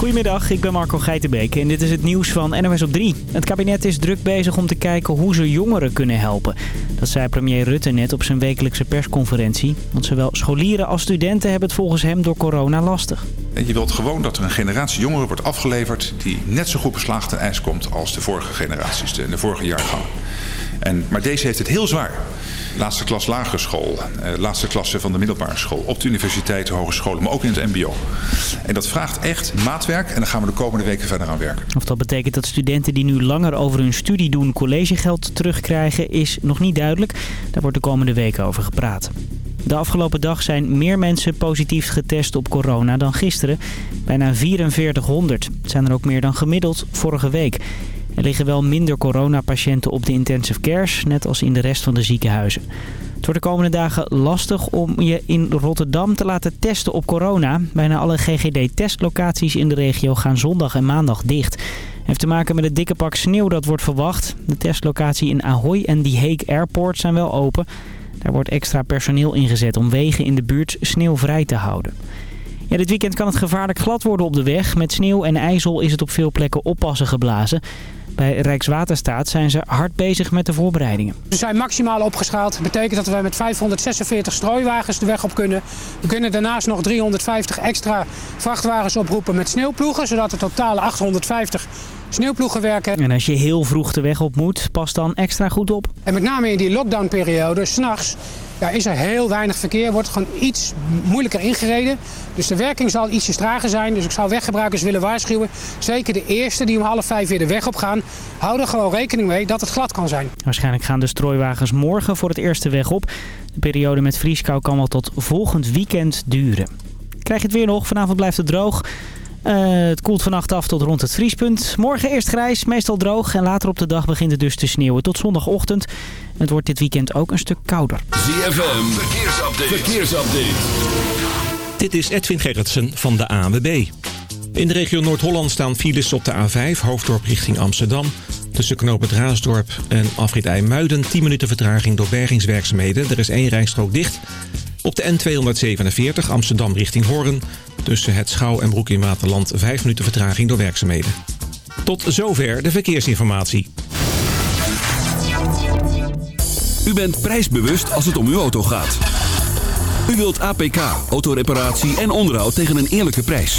Goedemiddag, ik ben Marco Geitenbeek en dit is het nieuws van NOS op 3. Het kabinet is druk bezig om te kijken hoe ze jongeren kunnen helpen. Dat zei premier Rutte net op zijn wekelijkse persconferentie. Want zowel scholieren als studenten hebben het volgens hem door corona lastig. Je wilt gewoon dat er een generatie jongeren wordt afgeleverd... die net zo goed beslagen ten ijs komt als de vorige generaties, de, de vorige jaargang. En, maar deze heeft het heel zwaar. Laatste klas lagere school, eh, laatste klasse van de middelbare school... op de universiteit, hogescholen, maar ook in het mbo. En dat vraagt echt maatwerk en daar gaan we de komende weken verder aan werken. Of dat betekent dat studenten die nu langer over hun studie doen collegegeld terugkrijgen is nog niet duidelijk. Daar wordt de komende weken over gepraat. De afgelopen dag zijn meer mensen positief getest op corona dan gisteren. Bijna 4400. Het zijn er ook meer dan gemiddeld vorige week. Er liggen wel minder coronapatiënten op de intensive cares, net als in de rest van de ziekenhuizen. Het wordt de komende dagen lastig om je in Rotterdam te laten testen op corona. Bijna alle GGD-testlocaties in de regio gaan zondag en maandag dicht. Heeft te maken met het dikke pak sneeuw dat wordt verwacht. De testlocatie in Ahoy en die Hague Airport zijn wel open. Daar wordt extra personeel ingezet om wegen in de buurt sneeuwvrij te houden. Ja, dit weekend kan het gevaarlijk glad worden op de weg. Met sneeuw en ijzel is het op veel plekken oppassen geblazen. Bij Rijkswaterstaat zijn ze hard bezig met de voorbereidingen. We zijn maximaal opgeschaald. Dat betekent dat wij met 546 strooiwagens de weg op kunnen. We kunnen daarnaast nog 350 extra vrachtwagens oproepen met sneeuwploegen. Zodat er totaal 850 sneeuwploegen werken. En als je heel vroeg de weg op moet, pas dan extra goed op. En met name in die lockdownperiode, s'nachts, ja, is er heel weinig verkeer. Wordt gewoon iets moeilijker ingereden. Dus de werking zal ietsje trager zijn. Dus ik zou weggebruikers willen waarschuwen. Zeker de eerste die om half vijf weer de weg op gaan. Hou er gewoon rekening mee dat het glad kan zijn. Waarschijnlijk gaan de strooiwagens morgen voor het eerste weg op. De periode met vrieskou kan wel tot volgend weekend duren. Krijg je het weer nog. Vanavond blijft het droog. Uh, het koelt vannacht af tot rond het vriespunt. Morgen eerst grijs, meestal droog. En later op de dag begint het dus te sneeuwen tot zondagochtend. Het wordt dit weekend ook een stuk kouder. ZFM, verkeersupdate. verkeersupdate. Dit is Edwin Gerritsen van de ANWB. In de regio Noord-Holland staan files op de A5, hoofddorp richting Amsterdam. Tussen knoop het Raasdorp en afrit IJmuiden 10 minuten vertraging door bergingswerkzaamheden. Er is één rijstrook dicht. Op de N247 Amsterdam richting Hoorn. Tussen het Schouw en Broek in Waterland 5 minuten vertraging door werkzaamheden. Tot zover de verkeersinformatie. U bent prijsbewust als het om uw auto gaat. U wilt APK, autoreparatie en onderhoud tegen een eerlijke prijs.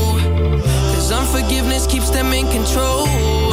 Cause unforgiveness keeps them in control.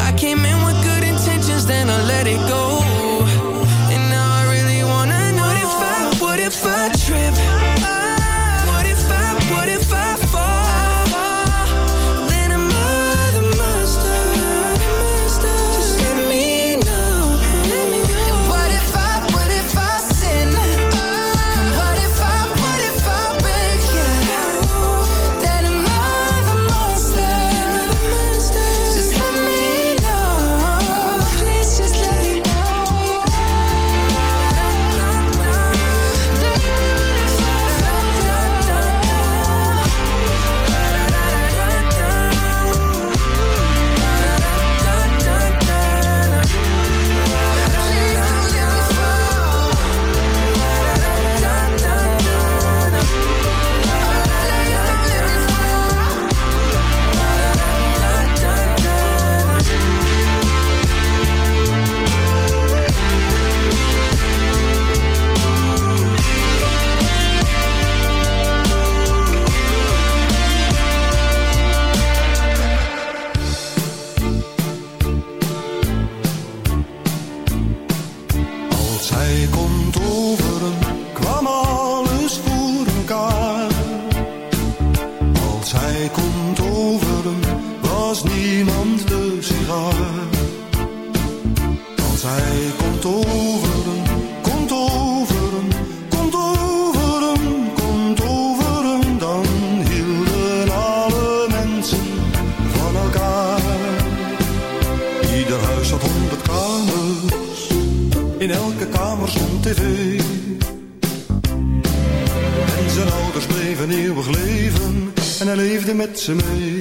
Zijn ouders bleven eeuwig leven. En hij leefde met ze mee.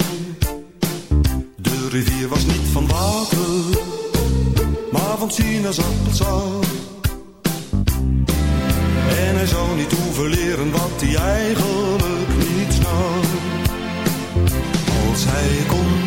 De rivier was niet van water. Maar van sinaasappelsap. En hij zou niet hoeven leren wat hij eigenlijk niet snap. Als hij komt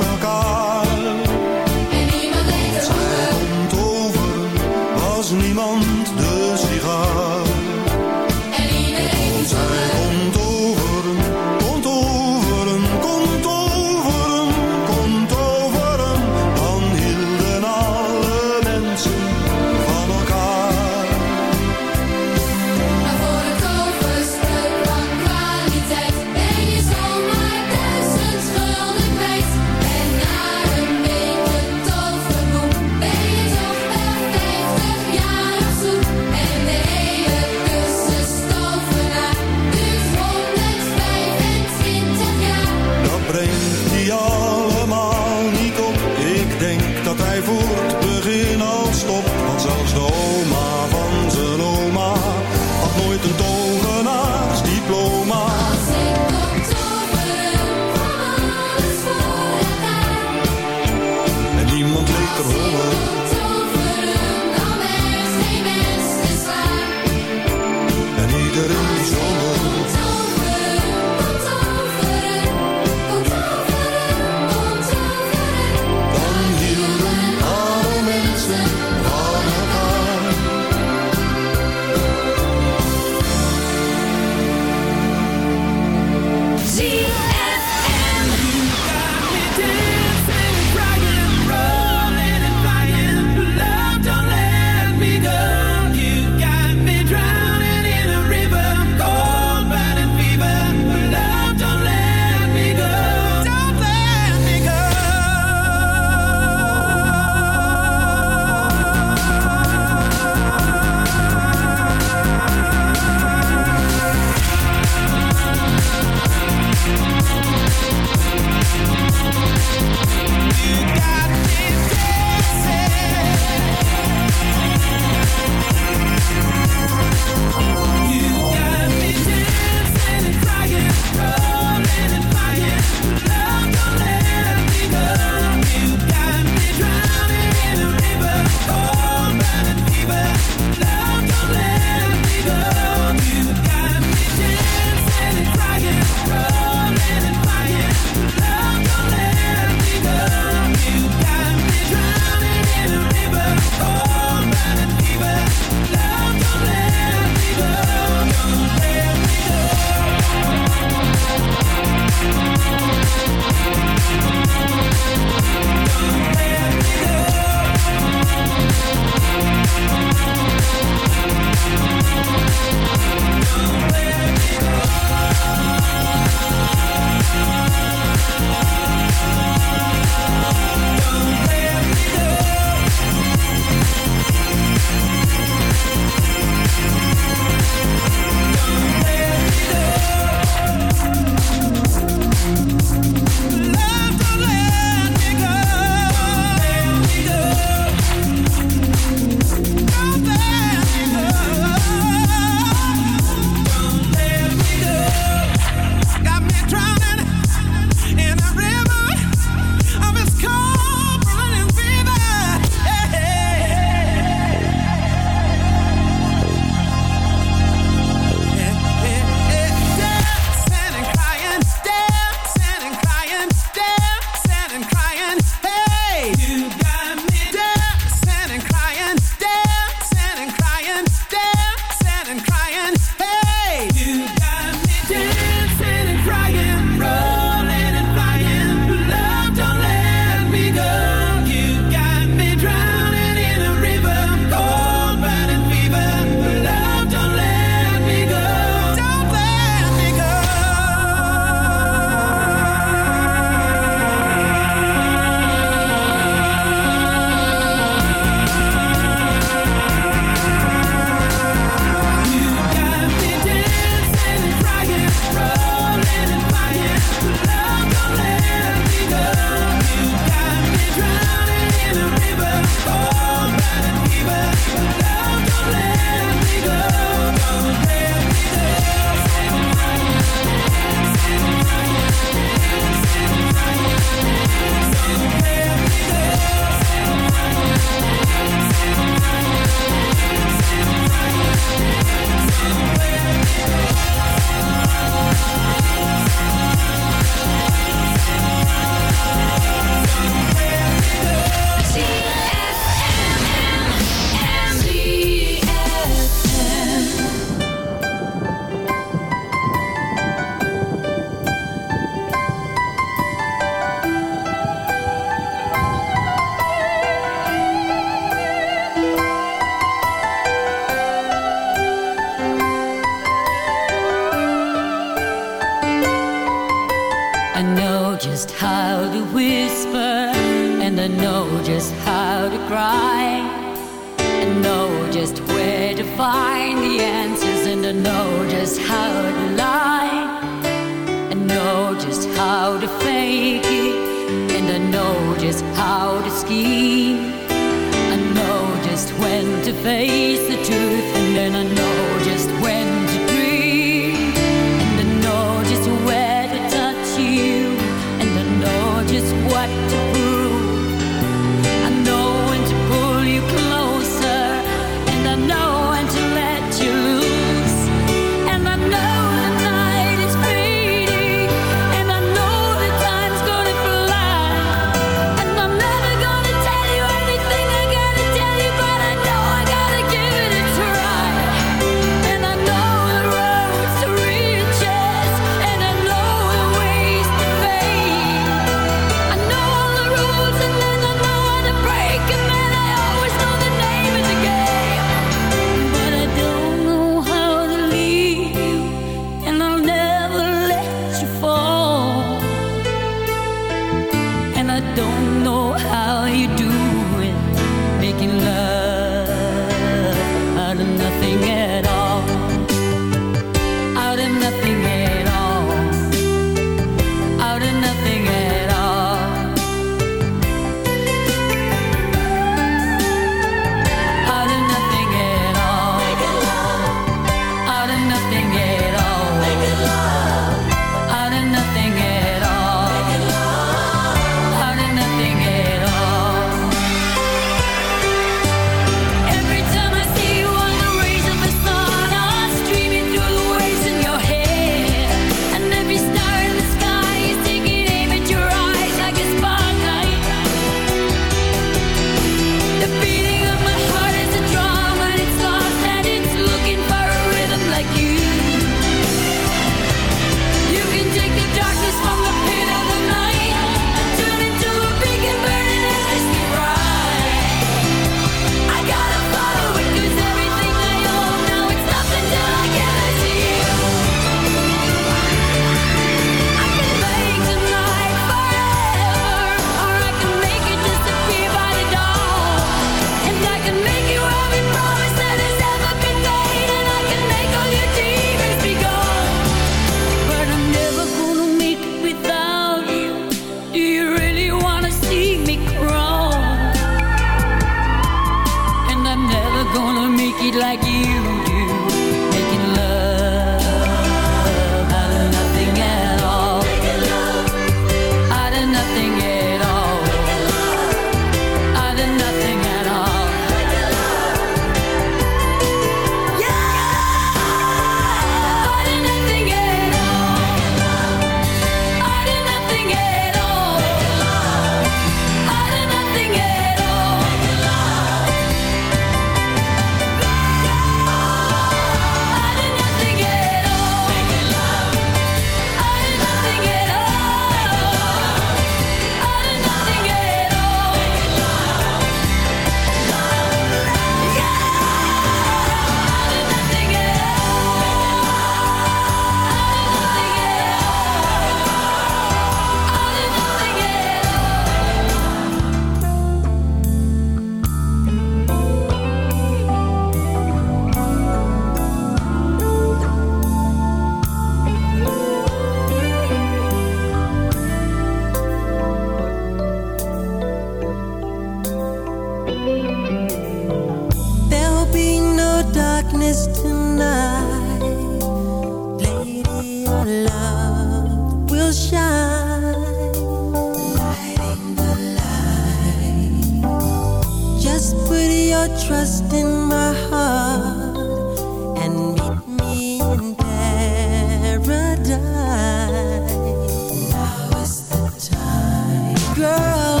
girl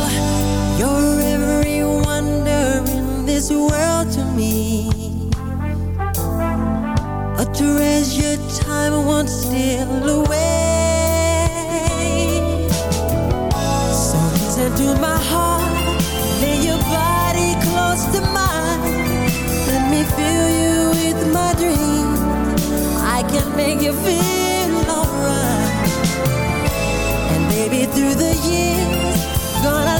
You're every wonder in this world to me. A treasure time won't steal away. So listen to my heart Lay your body close to mine. Let me fill you with my dreams. I can make you feel alright. And maybe through the years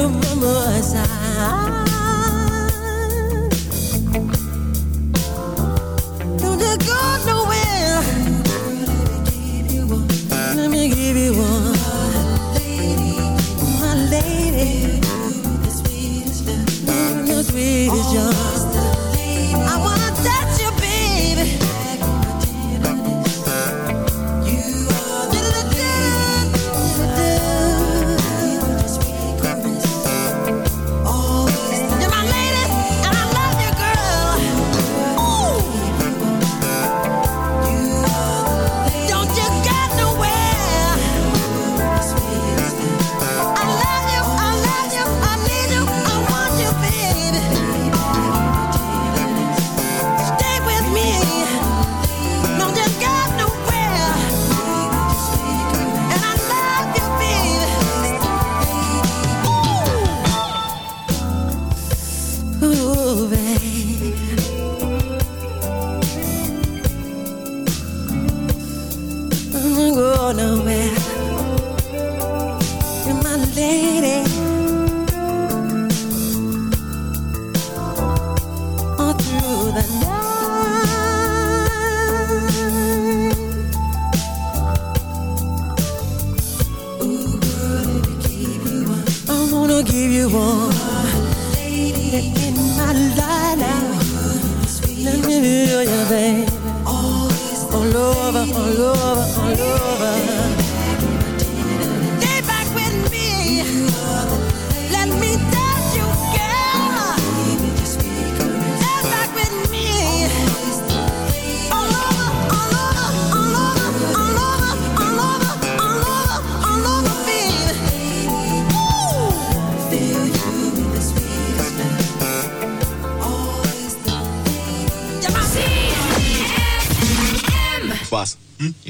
you memorize.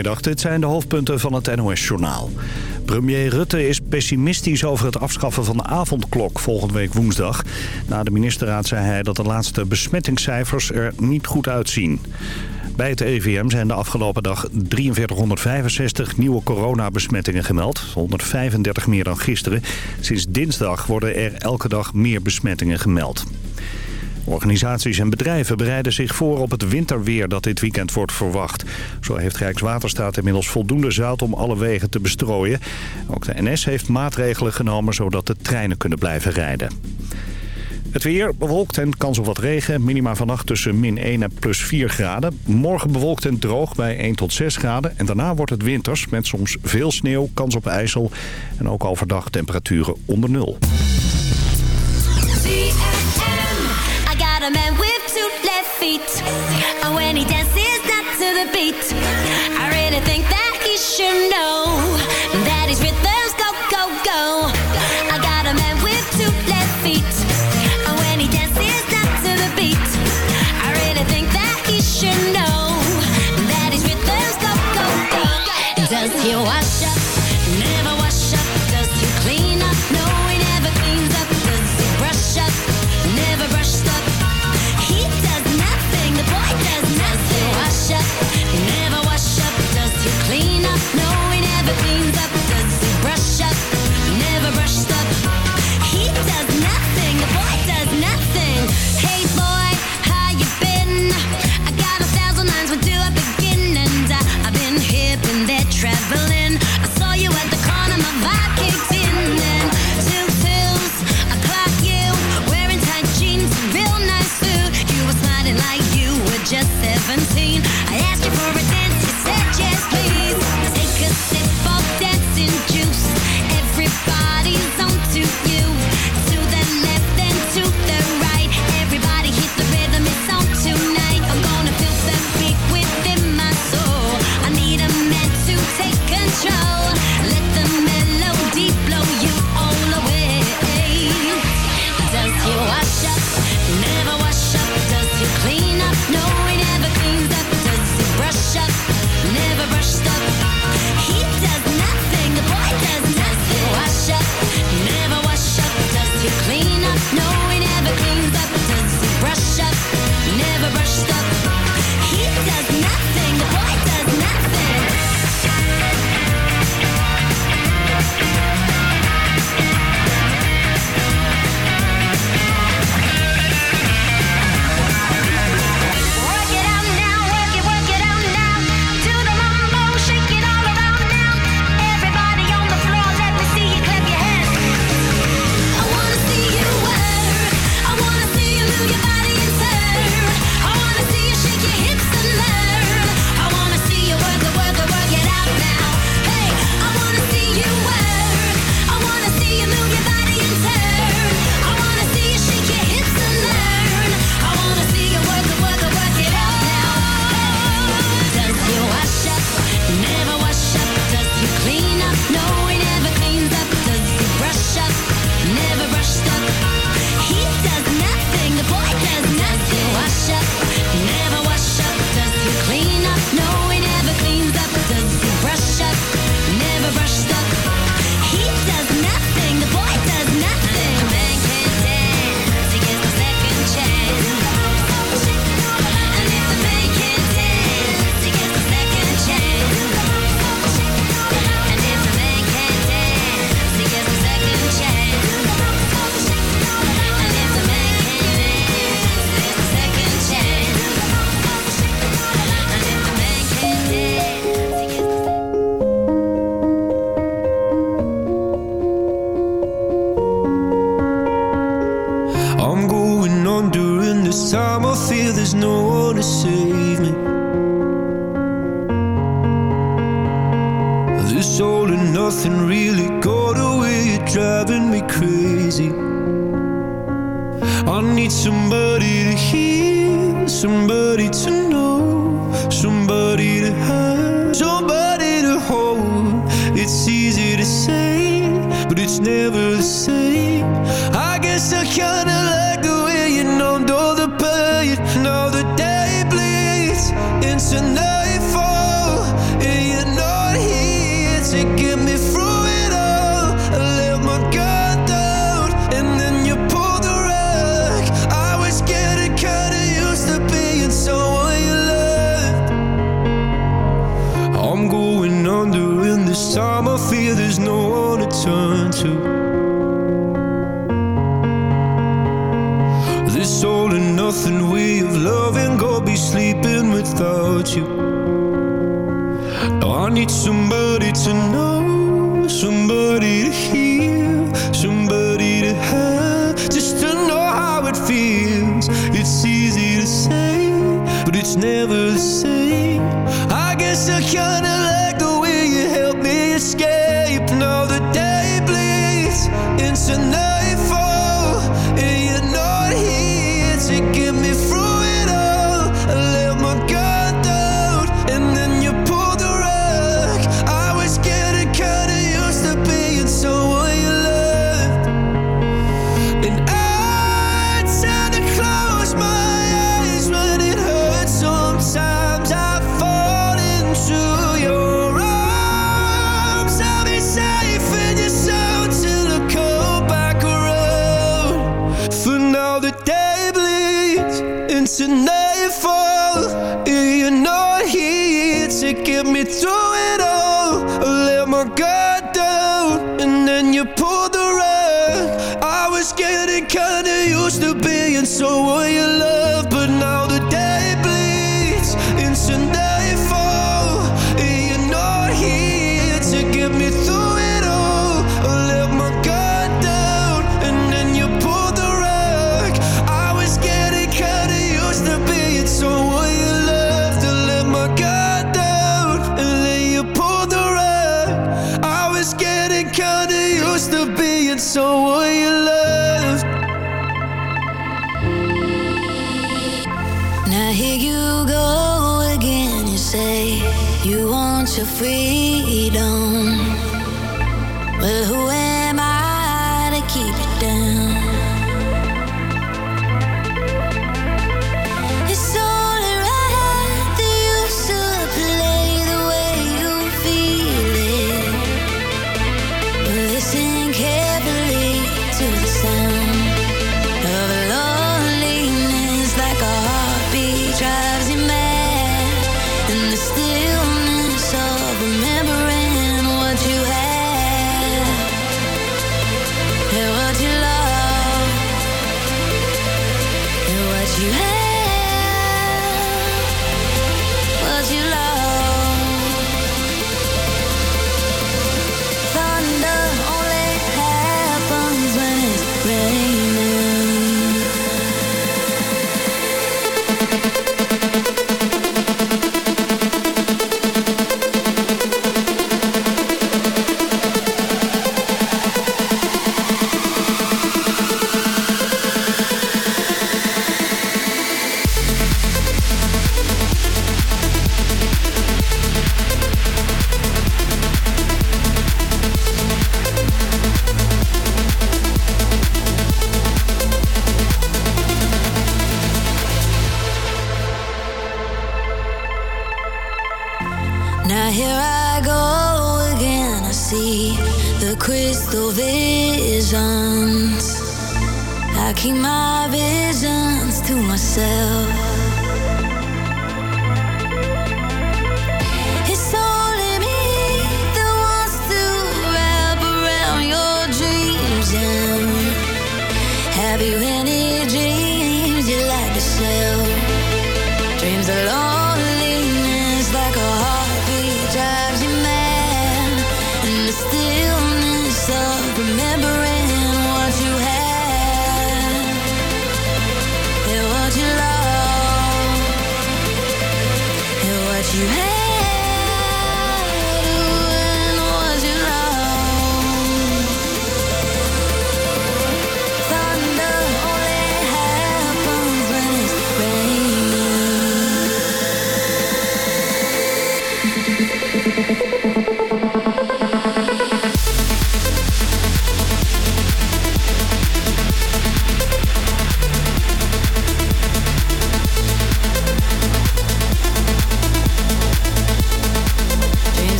Dit zijn de hoofdpunten van het NOS-journaal. Premier Rutte is pessimistisch over het afschaffen van de avondklok volgende week woensdag. Na de ministerraad zei hij dat de laatste besmettingscijfers er niet goed uitzien. Bij het EVM zijn de afgelopen dag 4365 nieuwe coronabesmettingen gemeld. 135 meer dan gisteren. Sinds dinsdag worden er elke dag meer besmettingen gemeld. Organisaties en bedrijven bereiden zich voor op het winterweer dat dit weekend wordt verwacht. Zo heeft Rijkswaterstaat inmiddels voldoende zout om alle wegen te bestrooien. Ook de NS heeft maatregelen genomen zodat de treinen kunnen blijven rijden. Het weer bewolkt en kans op wat regen. Minima vannacht tussen min 1 en plus 4 graden. Morgen bewolkt en droog bij 1 tot 6 graden. En daarna wordt het winters met soms veel sneeuw, kans op ijsel. En ook overdag temperaturen onder nul. Feet. And when he dances to the beat, I really think that he should know that his rhythms go, go, go.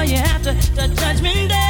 before you have to, to judgment day.